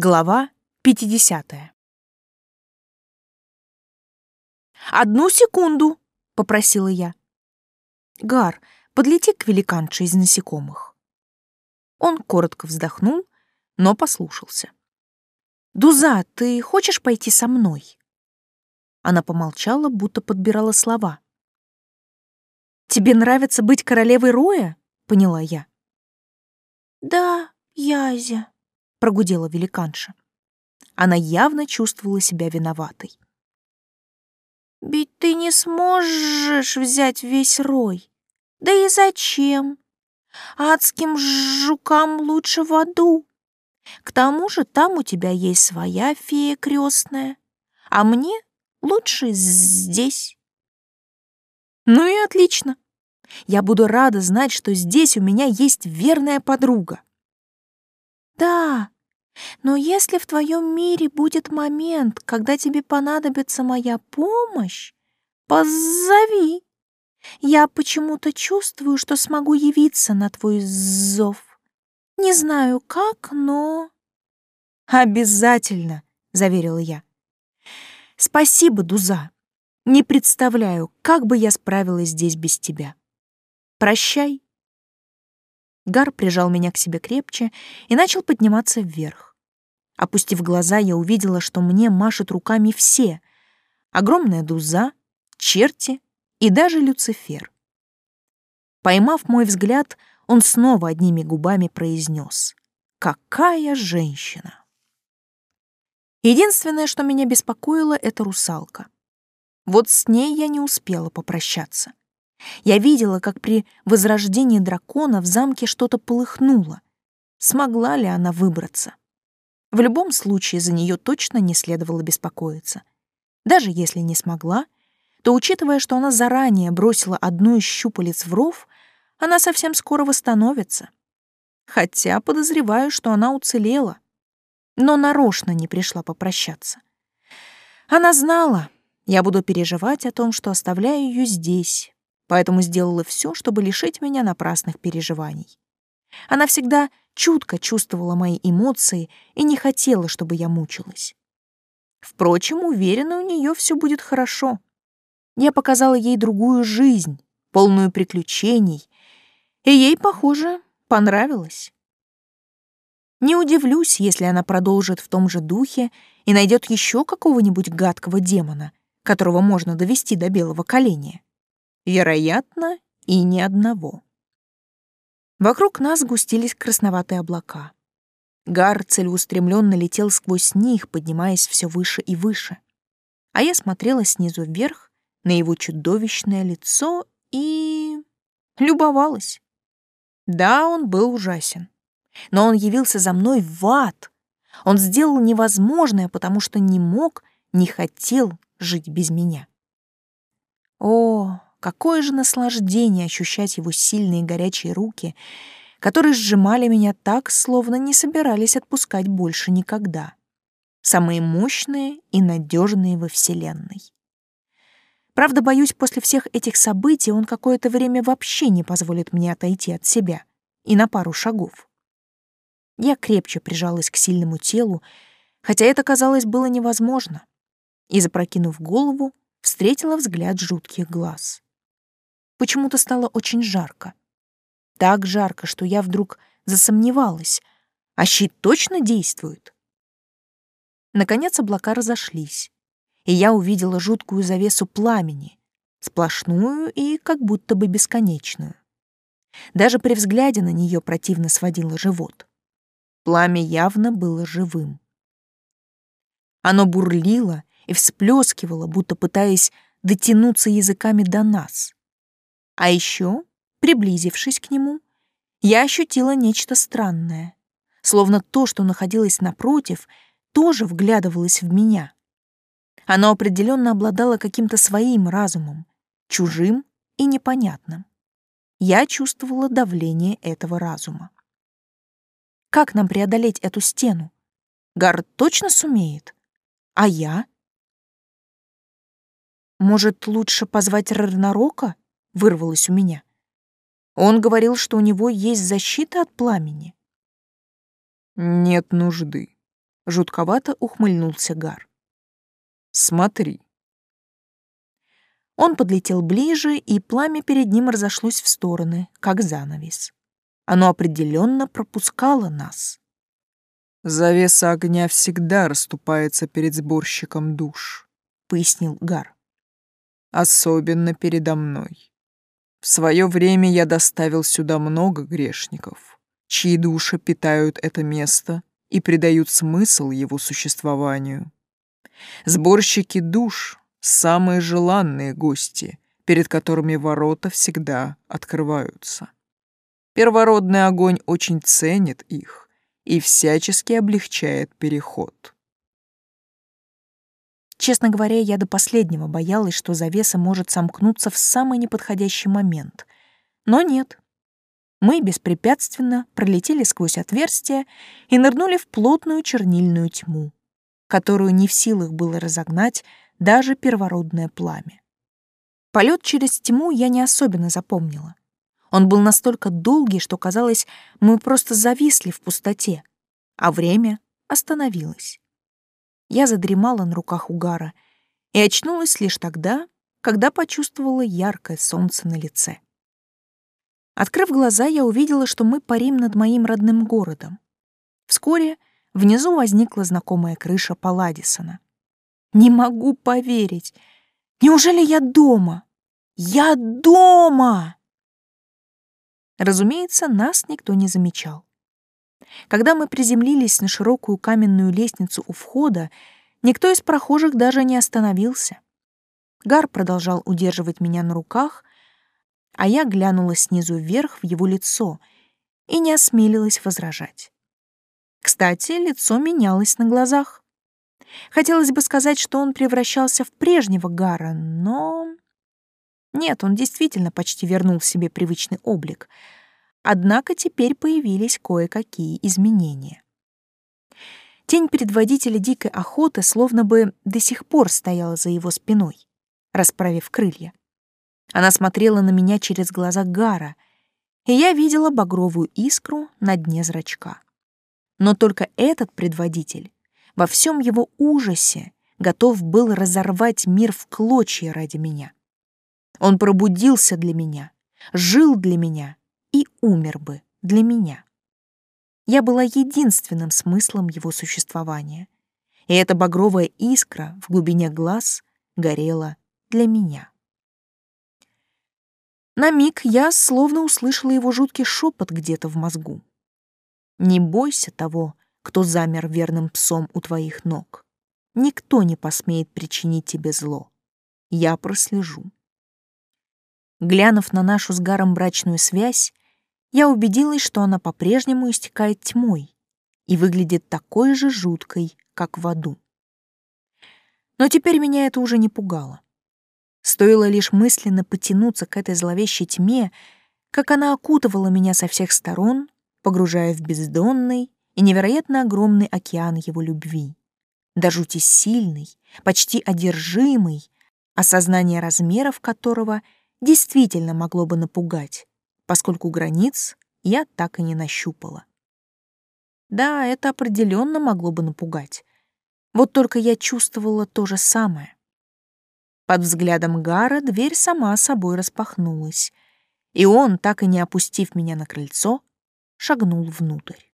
Глава 50. «Одну секунду!» — попросила я. «Гар, подлети к великанше из насекомых». Он коротко вздохнул, но послушался. «Дуза, ты хочешь пойти со мной?» Она помолчала, будто подбирала слова. «Тебе нравится быть королевой Роя?» — поняла я. «Да, Язя», — прогудела великанша. Она явно чувствовала себя виноватой. «Ведь ты не сможешь взять весь рой. Да и зачем? Адским жукам лучше в аду. К тому же там у тебя есть своя фея крестная, а мне лучше здесь». «Ну и отлично. Я буду рада знать, что здесь у меня есть верная подруга». Да, но если в твоем мире будет момент, когда тебе понадобится моя помощь, позови. Я почему-то чувствую, что смогу явиться на твой зов. Не знаю как, но... Обязательно, заверила я. Спасибо, Дуза. Не представляю, как бы я справилась здесь без тебя. Прощай. Гар прижал меня к себе крепче и начал подниматься вверх. Опустив глаза, я увидела, что мне машут руками все. Огромная дуза, черти и даже Люцифер. Поймав мой взгляд, он снова одними губами произнес «Какая женщина!». Единственное, что меня беспокоило, — это русалка. Вот с ней я не успела попрощаться. Я видела, как при возрождении дракона в замке что-то полыхнуло. Смогла ли она выбраться? В любом случае за нее точно не следовало беспокоиться. Даже если не смогла, то, учитывая, что она заранее бросила одну из щупалец в ров, она совсем скоро восстановится. Хотя подозреваю, что она уцелела, но нарочно не пришла попрощаться. Она знала, я буду переживать о том, что оставляю ее здесь, поэтому сделала все, чтобы лишить меня напрасных переживаний. Она всегда чутко чувствовала мои эмоции и не хотела, чтобы я мучилась. Впрочем, уверена, у нее все будет хорошо. Я показала ей другую жизнь, полную приключений, и ей, похоже, понравилось. Не удивлюсь, если она продолжит в том же духе и найдет еще какого-нибудь гадкого демона, которого можно довести до белого коленя. Вероятно, и ни одного. Вокруг нас густились красноватые облака. Гар целеустремленно летел сквозь них, поднимаясь все выше и выше. А я смотрела снизу вверх на его чудовищное лицо и... любовалась. Да, он был ужасен. Но он явился за мной в ад. Он сделал невозможное, потому что не мог, не хотел жить без меня. О, Какое же наслаждение ощущать его сильные горячие руки, которые сжимали меня так, словно не собирались отпускать больше никогда. Самые мощные и надежные во Вселенной. Правда, боюсь, после всех этих событий он какое-то время вообще не позволит мне отойти от себя и на пару шагов. Я крепче прижалась к сильному телу, хотя это, казалось, было невозможно, и, запрокинув голову, встретила взгляд жутких глаз почему-то стало очень жарко. Так жарко, что я вдруг засомневалась, а щит точно действует? Наконец облака разошлись, и я увидела жуткую завесу пламени, сплошную и как будто бы бесконечную. Даже при взгляде на нее противно сводило живот. Пламя явно было живым. Оно бурлило и всплескивало, будто пытаясь дотянуться языками до нас. А еще, приблизившись к нему, я ощутила нечто странное, словно то, что находилось напротив, тоже вглядывалось в меня. Оно определенно обладало каким-то своим разумом, чужим и непонятным. Я чувствовала давление этого разума. Как нам преодолеть эту стену? Гард точно сумеет? А я? Может, лучше позвать Рарнарока? Вырвалось у меня. Он говорил, что у него есть защита от пламени. Нет нужды. жутковато ухмыльнулся Гар. «Смотри». Он подлетел ближе, и пламя перед ним разошлось в стороны, как занавес. Оно определенно пропускало нас. «Завеса огня всегда расступается перед сборщиком душ», — пояснил Гар. «Особенно передо мной. В свое время я доставил сюда много грешников, чьи души питают это место и придают смысл его существованию. Сборщики душ — самые желанные гости, перед которыми ворота всегда открываются. Первородный огонь очень ценит их, и всячески облегчает переход. Честно говоря, я до последнего боялась, что завеса может сомкнуться в самый неподходящий момент. Но нет. Мы беспрепятственно пролетели сквозь отверстие и нырнули в плотную чернильную тьму, которую не в силах было разогнать даже первородное пламя. Полет через тьму я не особенно запомнила. Он был настолько долгий, что казалось, мы просто зависли в пустоте, а время остановилось. Я задремала на руках Угара и очнулась лишь тогда, когда почувствовала яркое солнце на лице. Открыв глаза, я увидела, что мы парим над моим родным городом. Вскоре внизу возникла знакомая крыша Паладисона. Не могу поверить. Неужели я дома? Я дома! Разумеется, нас никто не замечал. Когда мы приземлились на широкую каменную лестницу у входа, никто из прохожих даже не остановился. Гар продолжал удерживать меня на руках, а я глянула снизу вверх в его лицо и не осмелилась возражать. Кстати, лицо менялось на глазах. Хотелось бы сказать, что он превращался в прежнего Гара, но... Нет, он действительно почти вернул себе привычный облик. Однако теперь появились кое-какие изменения. Тень предводителя дикой охоты словно бы до сих пор стояла за его спиной, расправив крылья. Она смотрела на меня через глаза Гара, и я видела багровую искру на дне зрачка. Но только этот предводитель во всем его ужасе готов был разорвать мир в клочья ради меня. Он пробудился для меня, жил для меня умер бы для меня. Я была единственным смыслом его существования, и эта багровая искра в глубине глаз горела для меня. На миг я словно услышала его жуткий шепот где-то в мозгу. «Не бойся того, кто замер верным псом у твоих ног. Никто не посмеет причинить тебе зло. Я прослежу». Глянув на нашу с Гаром брачную связь, я убедилась, что она по-прежнему истекает тьмой и выглядит такой же жуткой, как в аду. Но теперь меня это уже не пугало. Стоило лишь мысленно потянуться к этой зловещей тьме, как она окутывала меня со всех сторон, погружая в бездонный и невероятно огромный океан его любви. До жути сильный, почти одержимый, осознание размеров которого — действительно могло бы напугать, поскольку границ я так и не нащупала. Да, это определенно могло бы напугать. Вот только я чувствовала то же самое. Под взглядом Гара дверь сама собой распахнулась, и он, так и не опустив меня на крыльцо, шагнул внутрь.